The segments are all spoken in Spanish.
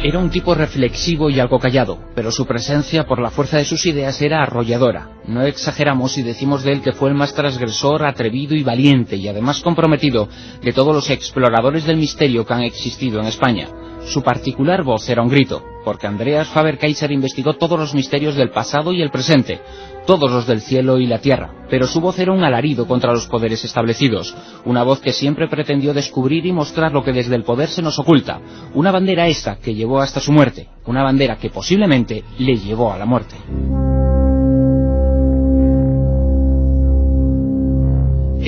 Era un tipo reflexivo y algo callado, pero su presencia por la fuerza de sus ideas era arrolladora. No exageramos si decimos de él que fue el más transgresor, atrevido y valiente, y además comprometido, de todos los exploradores del misterio que han existido en España. Su particular voz era un grito, porque Andreas Faber-Kaiser investigó todos los misterios del pasado y el presente, todos los del cielo y la tierra, pero su voz era un alarido contra los poderes establecidos, una voz que siempre pretendió descubrir y mostrar lo que desde el poder se nos oculta, una bandera esta que llevó hasta su muerte, una bandera que posiblemente le llevó a la muerte.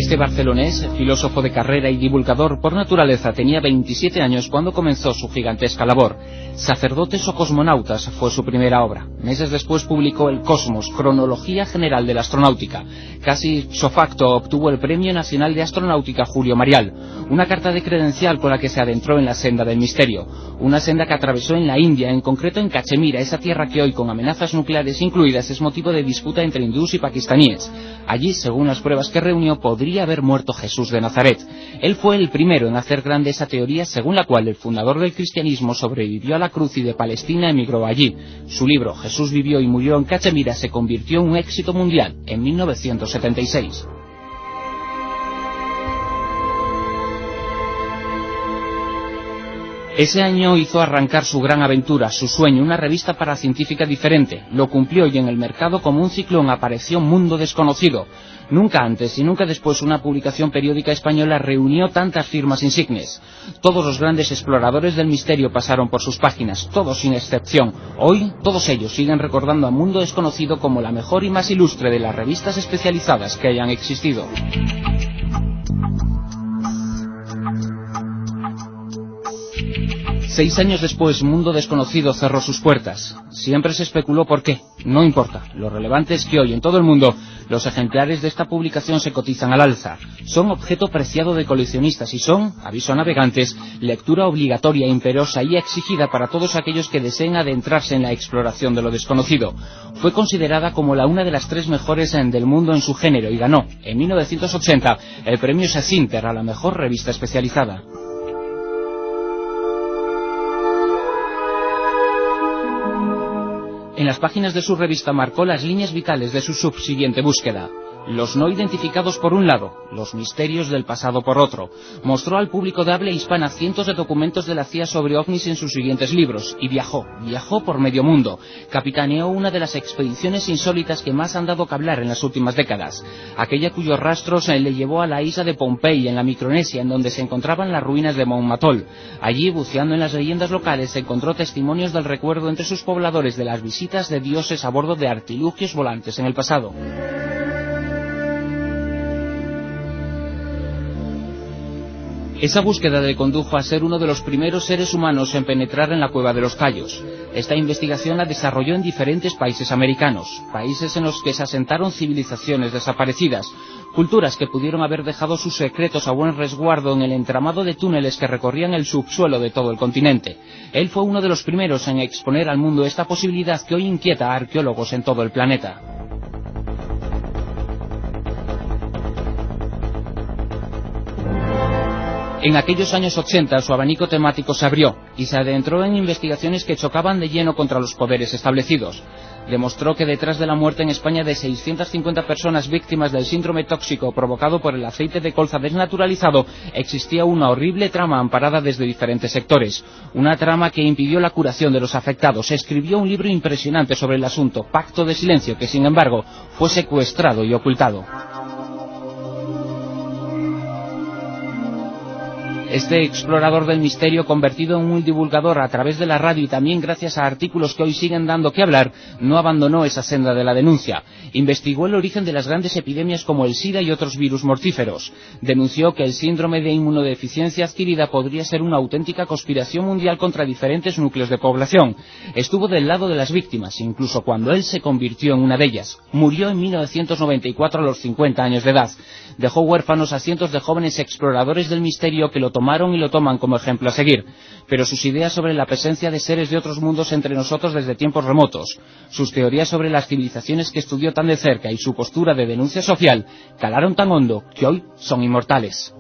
Este barcelonés, filósofo de carrera y divulgador por naturaleza, tenía 27 años cuando comenzó su gigantesca labor. Sacerdotes o cosmonautas fue su primera obra. Meses después publicó El Cosmos, Cronología General de la Astronáutica. Casi facto obtuvo el Premio Nacional de Astronáutica Julio Marial, una carta de credencial con la que se adentró en la senda del misterio, una senda que atravesó en la India, en concreto en Cachemira, esa tierra que hoy con amenazas nucleares incluidas es motivo de disputa entre hindús y pakistaníes. Allí, según las pruebas que reunió, podría haber muerto Jesús de Nazaret. Él fue el primero en hacer grande esa teoría según la cual el fundador del cristianismo sobrevivió a la cruz y de Palestina emigró allí. Su libro Jesús vivió y murió en Cachemira se convirtió en un éxito mundial en 1976. Ese año hizo arrancar su gran aventura, su sueño, una revista paracientífica diferente. Lo cumplió y en el mercado como un ciclón apareció Mundo Desconocido. Nunca antes y nunca después una publicación periódica española reunió tantas firmas insignes. Todos los grandes exploradores del misterio pasaron por sus páginas, todos sin excepción. Hoy, todos ellos siguen recordando a Mundo Desconocido como la mejor y más ilustre de las revistas especializadas que hayan existido. Seis años después, Mundo Desconocido cerró sus puertas. Siempre se especuló por qué. No importa. Lo relevante es que hoy en todo el mundo los ejemplares de esta publicación se cotizan al alza. Son objeto preciado de coleccionistas y son, aviso a navegantes, lectura obligatoria, imperiosa y exigida para todos aquellos que deseen adentrarse en la exploración de lo desconocido. Fue considerada como la una de las tres mejores del mundo en su género y ganó, en 1980, el premio Sacinter a la mejor revista especializada. En las páginas de su revista marcó las líneas vitales de su subsiguiente búsqueda. Los no identificados por un lado, los misterios del pasado por otro. Mostró al público de habla hispana cientos de documentos de la CIA sobre ovnis en sus siguientes libros, y viajó, viajó por medio mundo. Capitaneó una de las expediciones insólitas que más han dado que hablar en las últimas décadas, aquella cuyos rastros le llevó a la isla de Pompey, en la Micronesia, en donde se encontraban las ruinas de Mount Matol. Allí, buceando en las leyendas locales, se encontró testimonios del recuerdo entre sus pobladores de las visitas de dioses a bordo de artilugios volantes en el pasado. Esa búsqueda le condujo a ser uno de los primeros seres humanos en penetrar en la cueva de los Cayos. Esta investigación la desarrolló en diferentes países americanos, países en los que se asentaron civilizaciones desaparecidas, culturas que pudieron haber dejado sus secretos a buen resguardo en el entramado de túneles que recorrían el subsuelo de todo el continente. Él fue uno de los primeros en exponer al mundo esta posibilidad que hoy inquieta a arqueólogos en todo el planeta. En aquellos años 80 su abanico temático se abrió y se adentró en investigaciones que chocaban de lleno contra los poderes establecidos. Demostró que detrás de la muerte en España de 650 personas víctimas del síndrome tóxico provocado por el aceite de colza desnaturalizado existía una horrible trama amparada desde diferentes sectores. Una trama que impidió la curación de los afectados. Escribió un libro impresionante sobre el asunto, Pacto de Silencio, que sin embargo fue secuestrado y ocultado. Este explorador del misterio, convertido en un divulgador a través de la radio y también gracias a artículos que hoy siguen dando que hablar, no abandonó esa senda de la denuncia. Investigó el origen de las grandes epidemias como el SIDA y otros virus mortíferos. Denunció que el síndrome de inmunodeficiencia adquirida podría ser una auténtica conspiración mundial contra diferentes núcleos de población. Estuvo del lado de las víctimas, incluso cuando él se convirtió en una de ellas. Murió en 1994 a los 50 años de edad. Dejó huérfanos a cientos de jóvenes exploradores del misterio que lo tomaron y lo toman como ejemplo a seguir, pero sus ideas sobre la presencia de seres de otros mundos entre nosotros desde tiempos remotos, sus teorías sobre las civilizaciones que estudió tan de cerca y su postura de denuncia social calaron tan hondo que hoy son inmortales.